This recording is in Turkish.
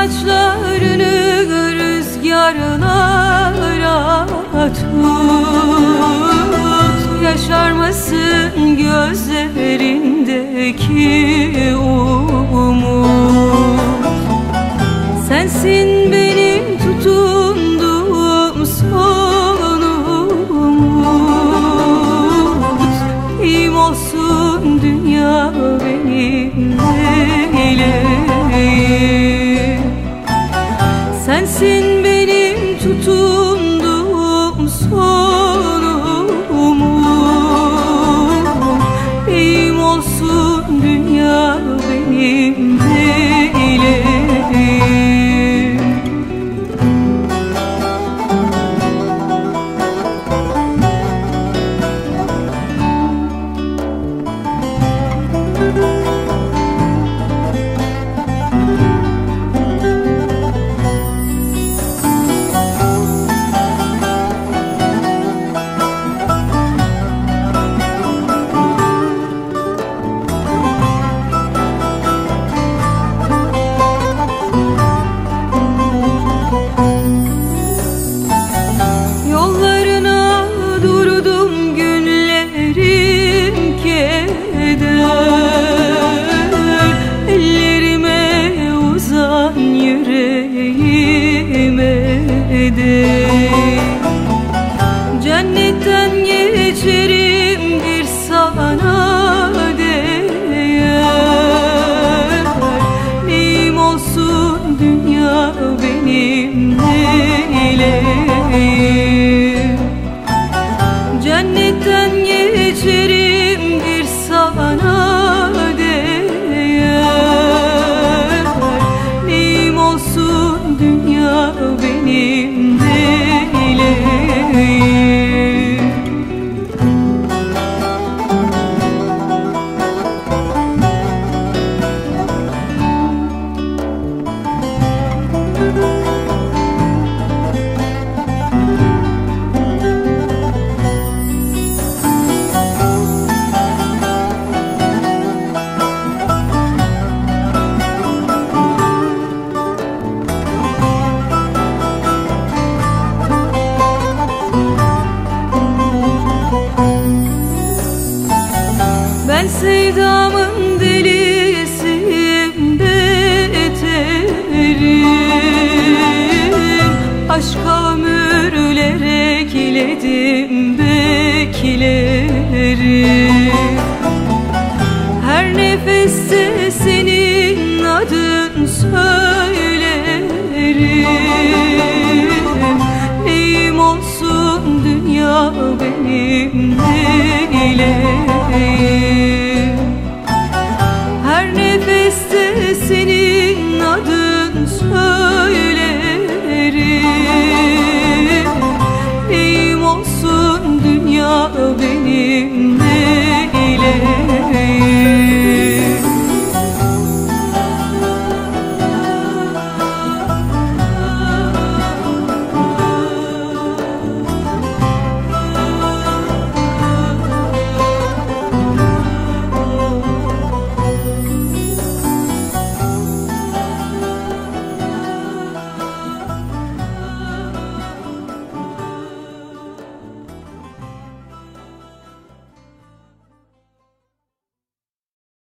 saçlarını rüzgarlara tut. Yaşarmasın gözlerindeki umut. Sensin benim tutunduğum son umut. İyim olsun dünya benim gider gözleri Her nefeste senin adın söylerim. Neyim olsun dünya benim neylerim Her nefeste senin adın söylerim. Neyim olsun dünya benim Mm.